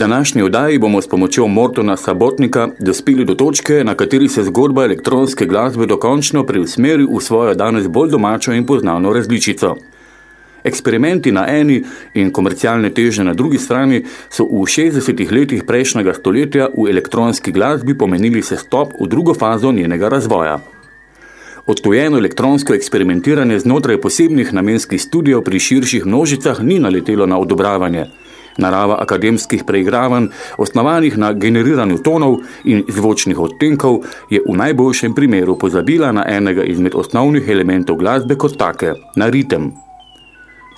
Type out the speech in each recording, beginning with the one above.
Današnji oddaji bomo s pomočjo Mortona Sabotnika dospeli do točke, na kateri se zgodba elektronske glasbe dokončno preusmeri v svojo danes bolj domačo in poznano različico. Eksperimenti na eni in komercialne teže na drugi strani so v 60 letih prejšnjega stoletja v elektronski glasbi pomenili se stop v drugo fazo njenega razvoja. Odtojeno elektronsko eksperimentiranje znotraj posebnih namenskih studijev pri širših množicah ni naletelo na odobravanje – Narava akademskih preigravanj, osnovanih na generiranju tonov in zvočnih odtenkov, je v najboljšem primeru pozabila na enega izmed osnovnih elementov glasbe kot take, na ritem.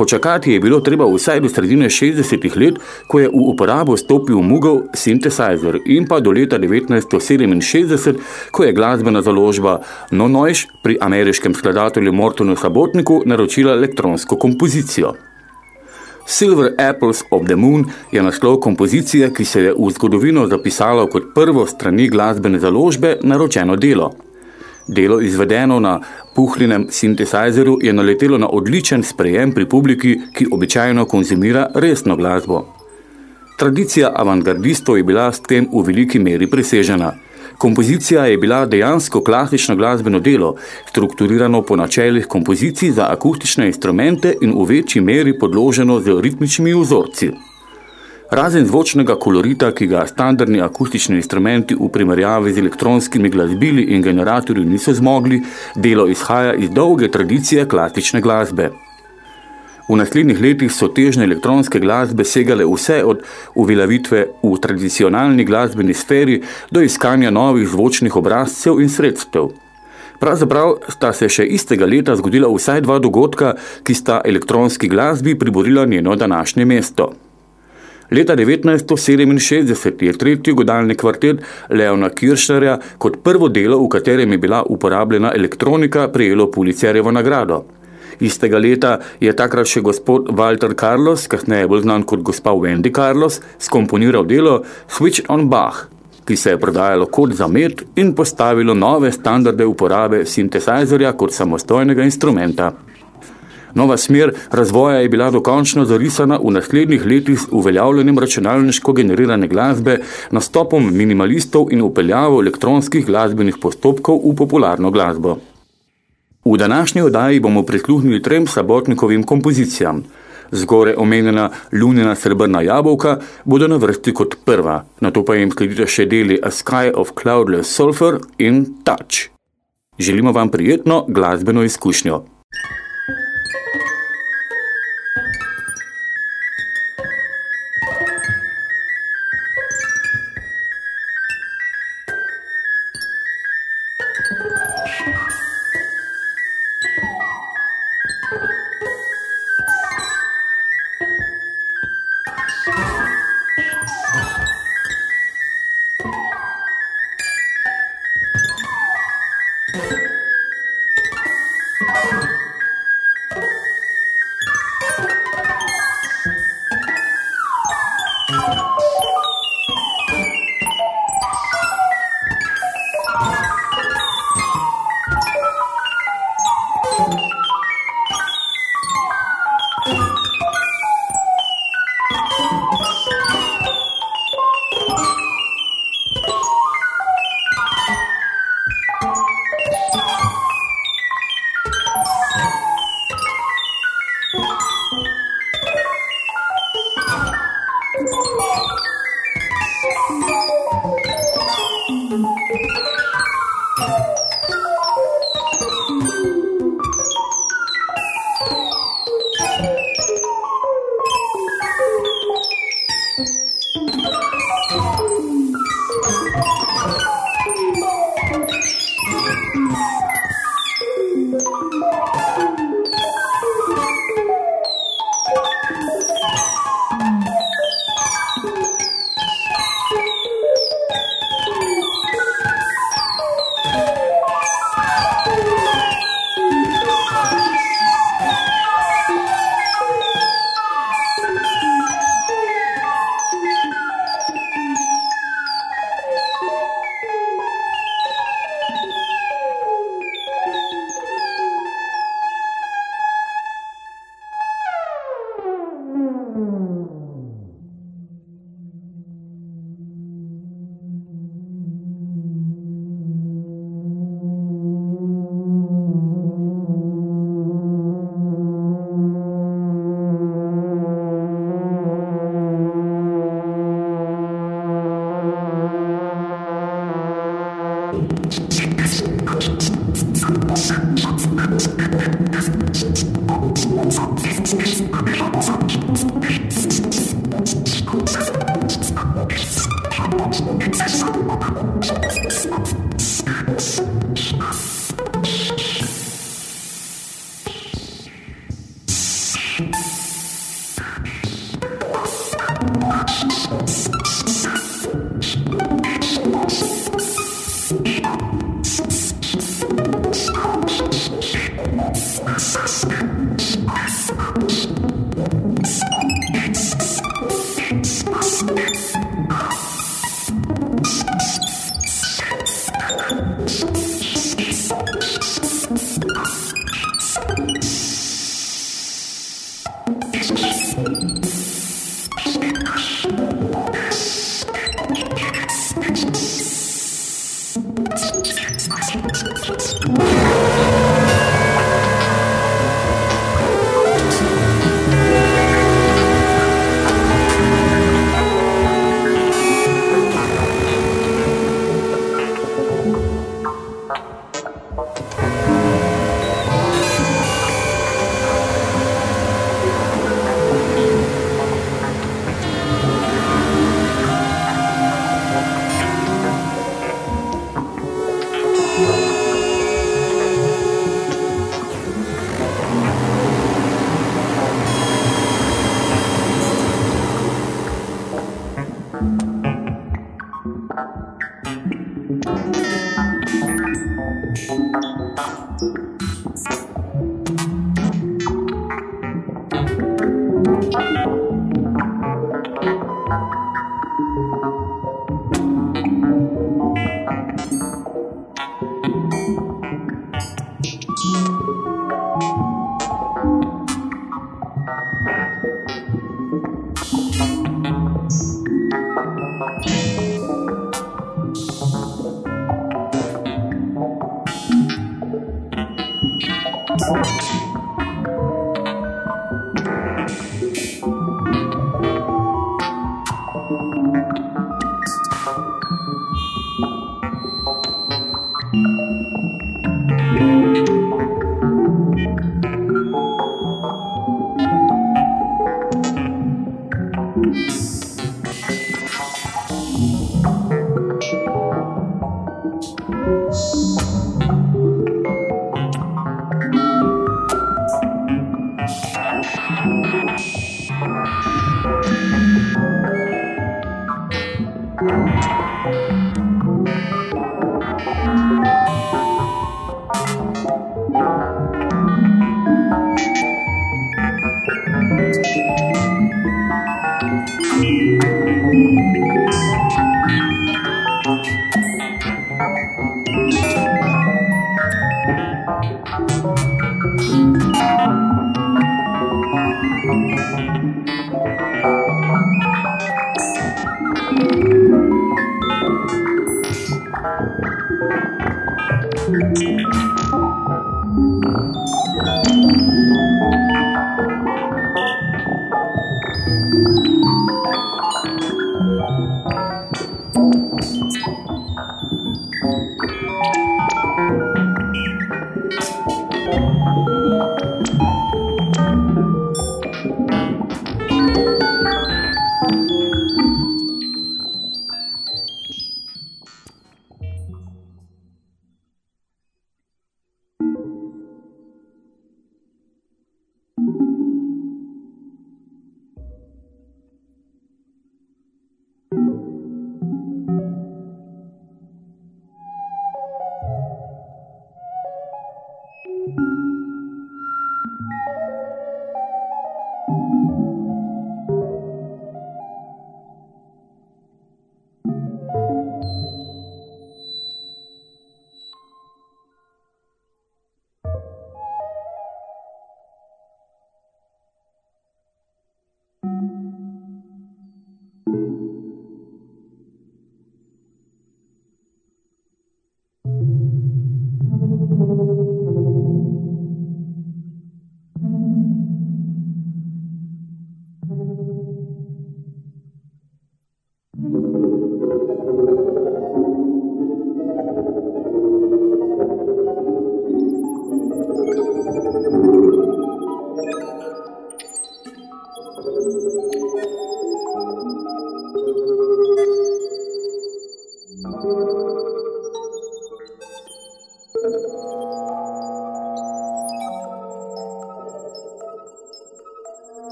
Počakati je bilo treba vsaj do sredine 60 let, ko je v uporabo stopil Mugel synthesizer in pa do leta 1967, ko je glasbena založba No Noise pri ameriškem skladatelju Mortonu Sabotniku naročila elektronsko kompozicijo. Silver Apples of the Moon je naslov kompozicije, ki se je v zgodovino zapisalo kot prvo strani glasbene založbe naročeno delo. Delo izvedeno na puhlinem sintesajzeru je naletelo na odličen sprejem pri publiki, ki običajno konzumira resno glasbo. Tradicija avantgardistov je bila s tem v veliki meri presežena – Kompozicija je bila dejansko klasično glasbeno delo, strukturirano po načelih kompozicij za akustične instrumente in v večji meri podloženo z ritmičnimi vzorci. Razen zvočnega kolorita, ki ga standardni akustični instrumenti v primerjavi z elektronskimi glasbili in generatorji niso zmogli, delo izhaja iz dolge tradicije klasične glasbe. V naslednjih letih so težne elektronske glasbe segale vse od uveljavitve v tradicionalni glasbeni sferi do iskanja novih zvočnih obrazcev in sredstev. Pravzaprav sta se še istega leta zgodila vsaj dva dogodka, ki sta elektronski glasbi priborila njeno današnje mesto. Leta 1967 je tretji godalni kvartet Leona Kiršnerja kot prvo delo, v katerem je bila uporabljena elektronika, prejelo Pulicerjevo nagrado. Istega leta je takrat še gospod Walter Carlos, kasneje bolj znan kot gospa Wendy Carlos, skomponiral delo Switch on Bach, ki se je prodajalo kot zamet in postavilo nove standarde uporabe sintesajzerja kot samostojnega instrumenta. Nova smer razvoja je bila dokončno zarisana v naslednjih letih z uveljavljenim računalniško generirane glasbe, nastopom minimalistov in upeljavo elektronskih glasbenih postopkov v popularno glasbo. V današnji oddaji bomo prisluhnili trem sabotnikovim kompozicijam. Zgore omenjena lunina srebrna jabolka bodo na vrsti kot prva, na to pa jim sledite še deli A Sky of Cloudless Sulfur in Touch. Želimo vam prijetno glasbeno izkušnjo.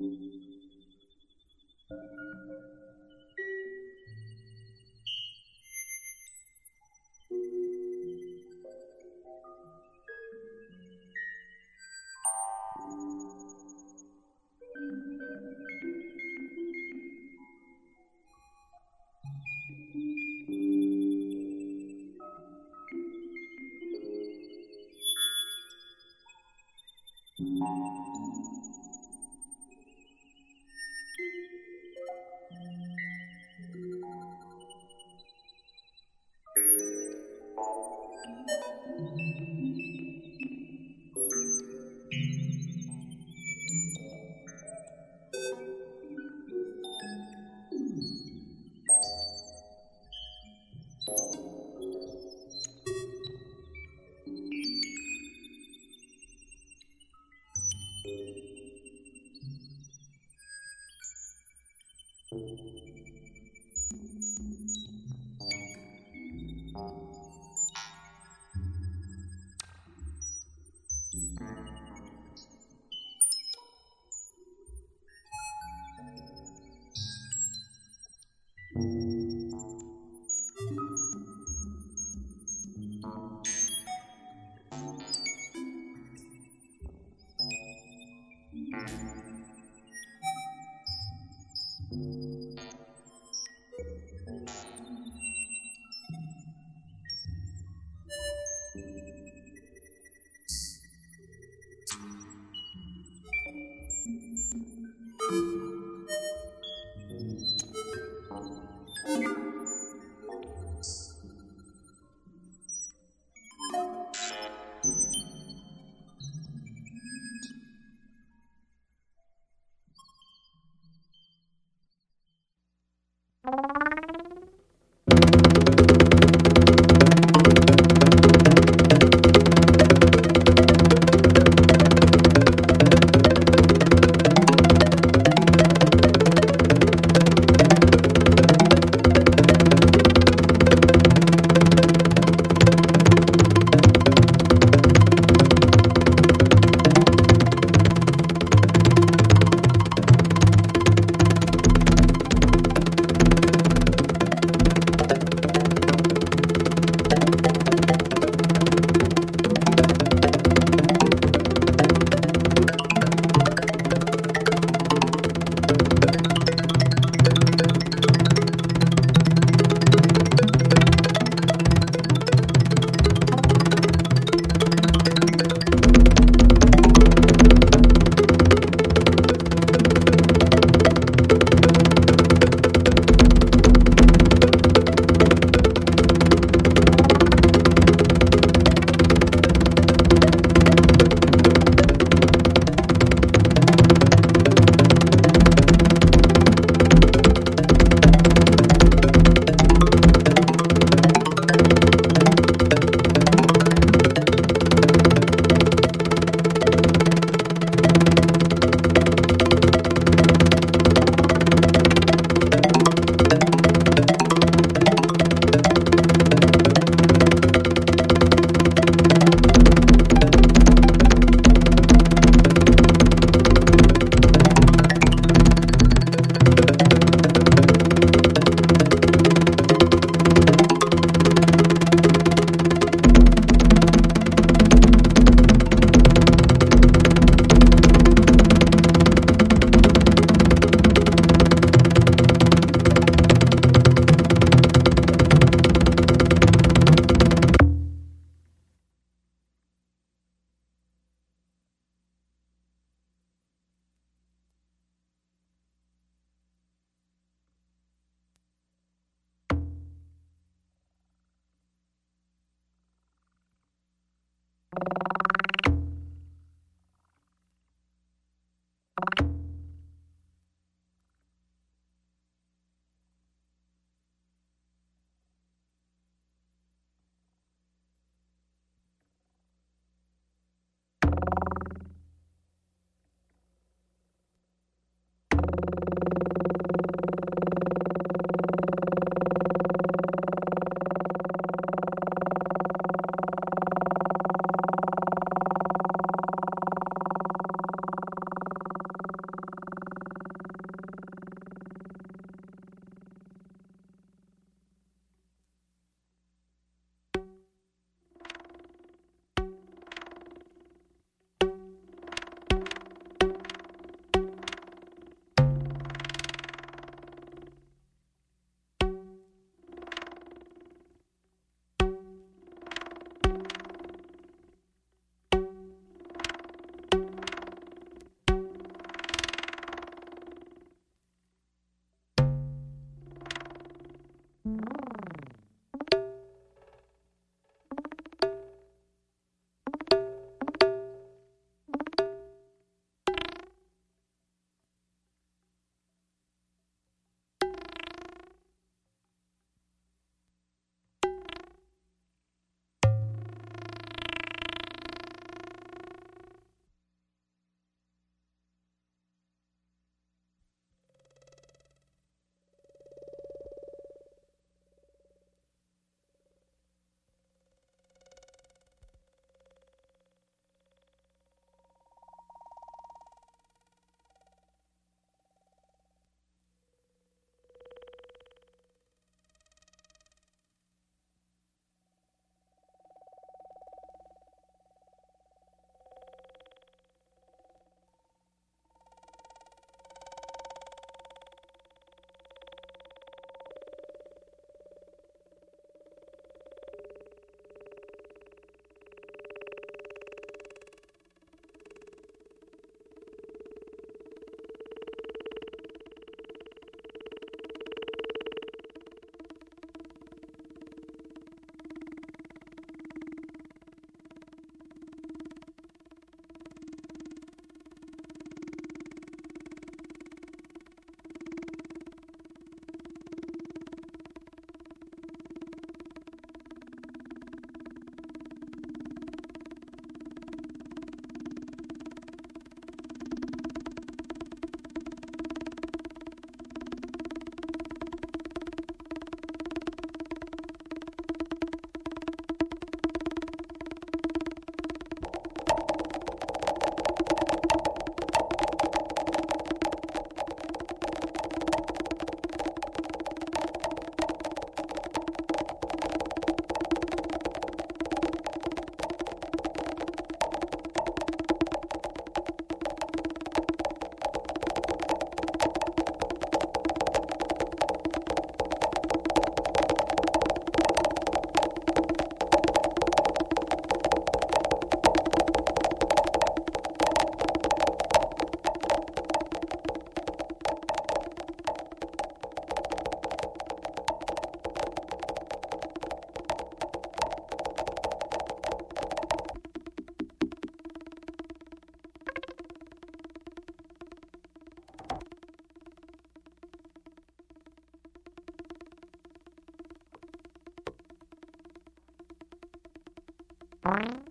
Thank you. Boing.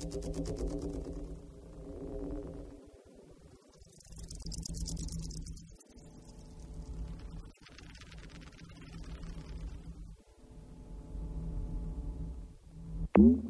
Thank mm -hmm. you.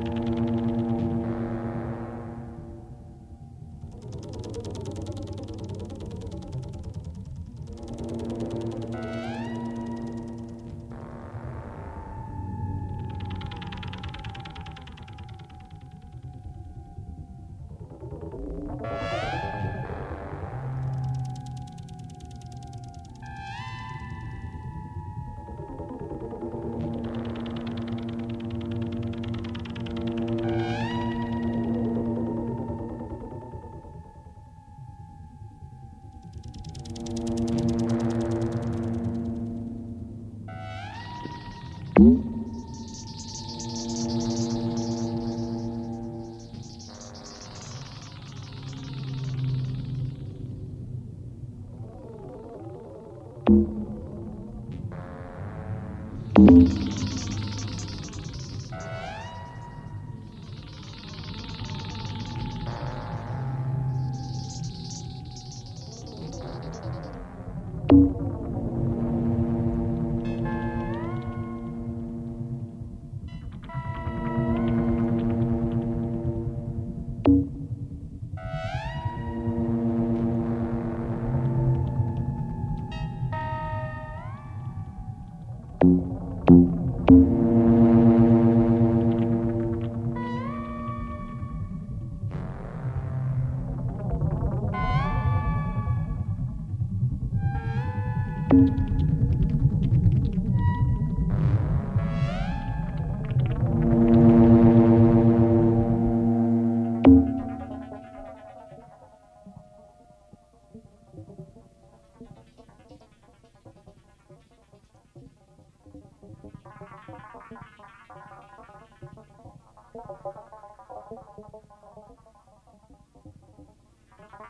you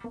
you